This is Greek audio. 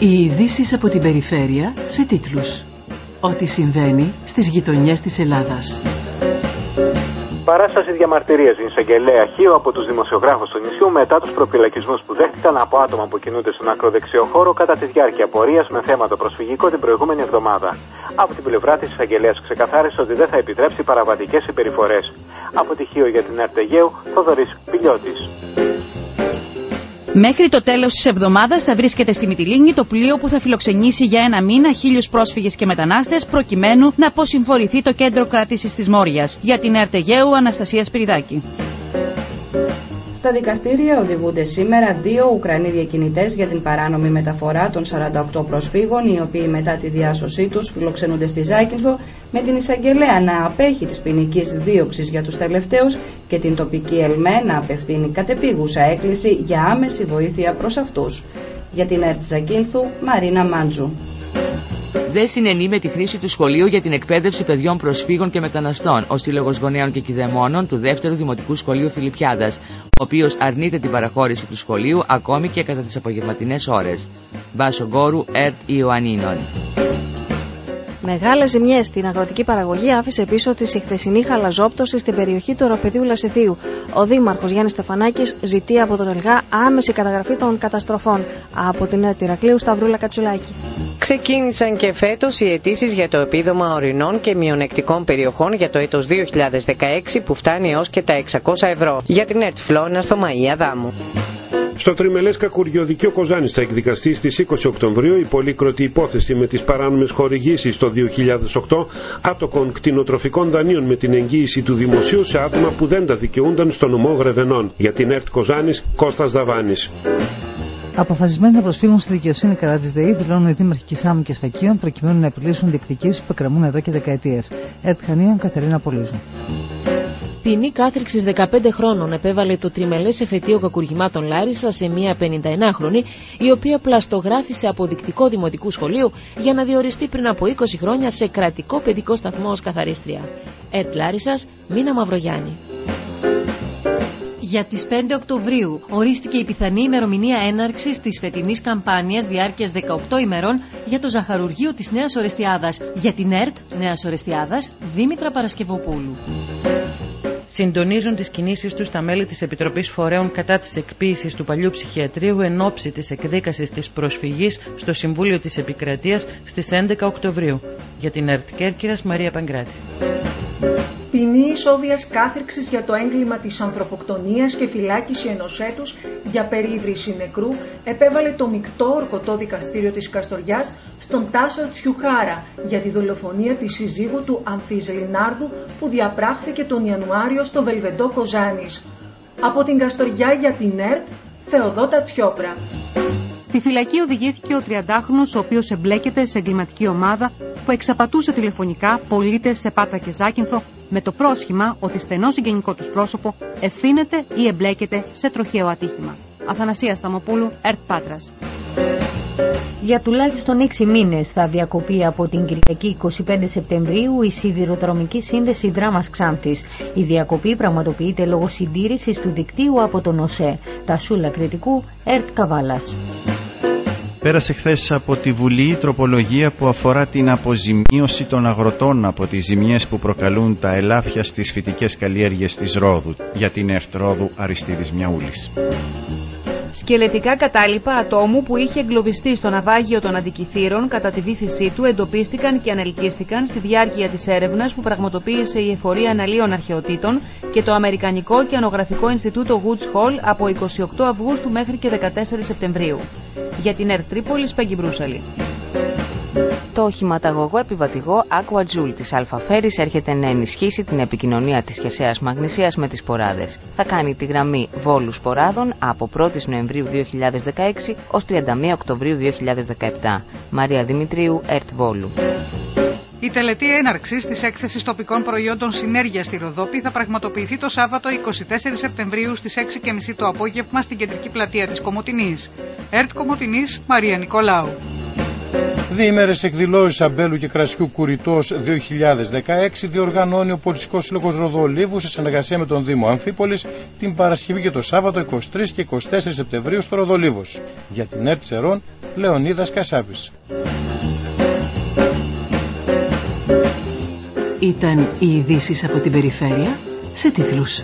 Οι ειδήσεις από την περιφέρεια σε τίτλους. Ό,τι συμβαίνει στις γειτονιές της Ελλάδας. Παράσταση διαμαρτυρίας στην εισαγγελέα Χίου από τους δημοσιογράφους του νησιού μετά τους προπυλακισμού που δέχτηκαν από άτομα που κινούνται στον ακροδεξιό χώρο κατά τη διάρκεια πορείας με θέμα το προσφυγικό την προηγούμενη εβδομάδα. Από την πλευρά της εισαγγελέας ξεκαθάρισε ότι δεν θα επιτρέψει παραβατικές συμπεριφορές. Από τη Χίο για την Αρτεγέου, Θοδωρής Πιλιώτης. Μέχρι το τέλος της εβδομάδας θα βρίσκεται στη Μυτιλίνη το πλοίο που θα φιλοξενήσει για ένα μήνα χίλιους πρόσφυγες και μετανάστες, προκειμένου να αποσυμφορηθεί το κέντρο κράτησης της Μόριας. Για την Ερτεγέου, Αναστασία Σπυριδάκη. Στα δικαστήρια οδηγούνται σήμερα δύο Ουκρανοί διακινητές για την παράνομη μεταφορά των 48 προσφύγων, οι οποίοι μετά τη διάσωσή τους φιλοξενούνται στη Ζάκυνθο, με την εισαγγελέα να απέχει της ποινική δίωξης για τους τελευταίους και την τοπική ΕΛΜΕ να απευθύνει κατεπίγουσα έκκληση για άμεση βοήθεια προς αυτούς. Για την ΕΡΤ Ζακίνθου, Μαρίνα Μάντζου δεν συνενεί με τη χρήση του σχολείου για την εκπαίδευση παιδιών προσφύγων και μεταναστών, ο Σύλλογος Γονέων και Κιδεμόνων του Δεύτερου Δημοτικού Σχολείου Φιλιππιάδας, ο οποίος αρνείται την παραχώρηση του σχολείου ακόμη και κατά τις απογευματινές ώρες. Μπάσο Γκόρου, ΕΡΤ Ιωαννίνων. Μεγάλες ζημιές στην αγροτική παραγωγή άφησε πίσω της η χθεσινή χαλαζόπτωση στην περιοχή του Οροπεδίου Λασιθίου. Ο Δήμαρχος Γιάννης Στεφανάκης ζητεί από τον ΕΛΓΑ άμεση καταγραφή των καταστροφών. Από την Ατυρακλείου Σταυρούλα Κατσουλάκη. Ξεκίνησαν και φέτος οι αιτήσεις για το επίδομα ορεινών και μειονεκτικών περιοχών για το έτος 2016 που φτάνει έως και τα 600 ευρώ. Για την ΕΡΤ Φλόνα στο Μαΐα Δάμου. Στο τριμελές κακουριοδικείο Κοζάνης θα εκδικαστεί στις 20 Οκτωβρίου η πολύκροτη υπόθεση με τις παράνομες χορηγήσεις το 2008 άτοκων κτηνοτροφικών δανείων με την εγγύηση του δημοσίου σε άτομα που δεν τα δικαιούνταν στο νομό Γρεβενών. Για την ΕΡΤ Κοζάνης, Κώστας Δαβάνης. Αποφασισμένοι να προσφύγουν στη δικαιοσύνη κατά της ΔΕΗ, δηλώνουν οι δήμαρχοι Κισάμου και Σφακίων προκειμένου να επιλύσουν διεκδικήσεις που εκκρεμούν εδώ και δεκαετίες. ΕΡΤ Χανίων, Κατερίνα Πολύζου. Ποινή κάθριξης 15 χρόνων επέβαλε το τριμελές εφετείο κακουργημάτων Λάρισας σε μία 59χρονη, η οποία πλαστογράφησε αποδεικτικό δημοτικού σχολείου για να διοριστεί πριν από 20 χρόνια σε κρατικό παιδικό σταθμό ως καθαρίστρια. Ετ Λάρισας, Μίνα Μαυρογιάννη. Για τις 5 Οκτωβρίου ορίστηκε η πιθανή ημερομηνία έναρξης της φετινής καμπάνιας διάρκειας 18 ημερών για το ζαχαρουργείο της Νέας Ορεστιάδας. Για την ΕΡΤ Νέας Ορεστιάδας, Δήμητρα Παρασκευοπούλου συντονίζουν τις κινήσεις τους στα μέλη της Επιτροπής Φορέων κατά της εκποίησης του παλιού ψυχιατρίου εν ώψη της εκδίκασης της προσφυγής στο Συμβούλιο της Επικρατείας στις 11 Οκτωβρίου. Για την ΕΡΤ Κέρκυρας, Μαρία Παγκράτη. Ποινή ισόβιας κάθριξη για το έγκλημα της ανθρωποκτονίας και φυλάκιση ενός έτους για περίβρηση νεκρού επέβαλε το μεικτό ορκωτό δικαστήριο της Καστοριάς στον Τάσο Τσιουχάρα για τη δολοφονία της συζύγου του Ανθής Λινάρδου που διαπράχθηκε τον Ιανουάριο στο Βελβεντό Κοζάνης. Από την Καστοριά για την ΕΡΤ, Θεοδότα Τσιόπρα. Στη φυλακή οδηγήθηκε ο 30χρονο, ο οποίος εμπλέκεται σε εγκληματική ομάδα που εξαπατούσε τηλεφωνικά πολίτες σε Πάτρα και Ζάκυνθο με το πρόσχημα ότι στενό συγγενικό τους πρόσωπο ευθύνεται ή εμπλέκεται σε τροχαίο ατύχημα. Αθανασία Σταμοπούλου, ΕΡΤ Πάτρας. Για τουλάχιστον 6 μήνες θα διακοπεί από την Κυριακή 25 Σεπτεμβρίου η σιδηροδρομική σύνδεση Δράμας Ξάνθης. Η διακοπή πραγματοποιείται λόγω συντήρησης του δικτύου από τον ΟΣΕ. Τα σούλα κριτικού ΕΡΤ Καβάλας. Πέρασε χθες από τη Βουλή η τροπολογία που αφορά την αποζημίωση των αγροτών από τις ζημιές που προκαλούν τα ελάφια στις φυτικές καλλιέργειες της Ρόδου για την ΕΡΤ Ρόδου Αριστίδης Μιαούλης. Σκελετικά κατάλοιπα ατόμου που είχε εγκλωβιστεί στο ναυάγιο των αντικειθήρων κατά τη βήθησή του εντοπίστηκαν και ανελκύστηκαν στη διάρκεια της έρευνας που πραγματοποίησε η Εφορία Αναλύων Αρχαιοτήτων και το Αμερικανικό και Ανογραφικό Ινστιτούτο Woods Hall από 28 Αυγούστου μέχρι και 14 Σεπτεμβρίου. Για την ΕΡΤ Τρίπολης, Παγκυμπρούσαλη. Το οχηματαγωγό επιβατηγό Aqua της Αλφαφέρης έρχεται να ενισχύσει την επικοινωνία της χερσαίας μαγνησίας με τις ποράδες. Θα κάνει τη γραμμή Βόλους Ποράδων από 1η Νοεμβρίου 2016 ως 31 Οκτωβρίου 2017. Μαρία Δημητρίου, ΕΡΤ Βόλου. Η τελετή έναρξης της έκθεσης τοπικών προϊόντων Συνέργεια στη Ροδόπη θα πραγματοποιηθεί το Σάββατο 24 Σεπτεμβρίου στις 6.30 το απόγευμα στην κεντρική πλατεία της Κομωτινής. ΕΡΤ Κομωτινής, Μαρία Νικολάου. Διήμερες εκδηλώσεις αμπέλου και κρασιού Κουριτός 2016 διοργανώνει ο Πολιτικός Σύλλογος Ροδολίβους σε συνεργασία με τον Δήμο Αμφίπολης την Παρασκευή και το Σάββατο 23 και 24 Σεπτεμβρίου στο Ροδολίβος. Για την ΕΡΤ Σερών, Λεωνίδας Κασάπης. Ήταν οι ειδήσεις από την περιφέρεια σε τίτλους.